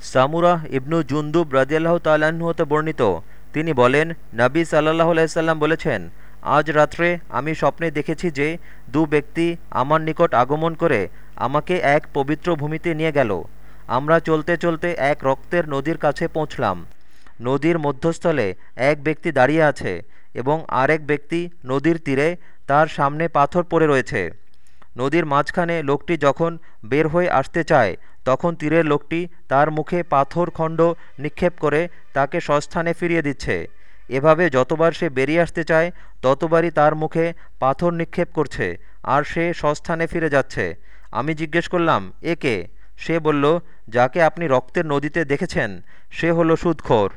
সামুরাহ ইবনু জুন্দুব রাজিয়াল্লাহ হতে বর্ণিত। তিনি বলেন, নবী সাল্লাহ আলাইসাল্লাম বলেছেন, আজ রাত্রে আমি স্বপ্নে দেখেছি যে দু ব্যক্তি আমার নিকট আগমন করে আমাকে এক পবিত্র ভূমিতে নিয়ে গেল। আমরা চলতে চলতে এক রক্তের নদীর কাছে পৌঁছলাম। নদীর মধ্যস্থলে এক ব্যক্তি দাঁড়িয়ে আছে এবং আরেক ব্যক্তি নদীর তীরে তার সামনে পাথর পড়ে রয়েছে। নদীর মাঝখানে লোকটি যখন বের হয়ে আসতে চায় তখন তীরের লোকটি তার মুখে পাথর খণ্ড নিক্ষেপ করে তাকে সস্থানে ফিরিয়ে দিচ্ছে। এভাবে যতবার সে বেরিয়ে আসতে চায়, ততবারই তার মুখে পাথর নিক্ষেপ করছে আর সে সস্থানে ফিরে যাচ্ছে। আমি জিজ্ঞেস করলাম, এ কে? সে বলল, যাকে আপনি রক্তের নদীতে দেখেছেন, সে হলো সুদখোর।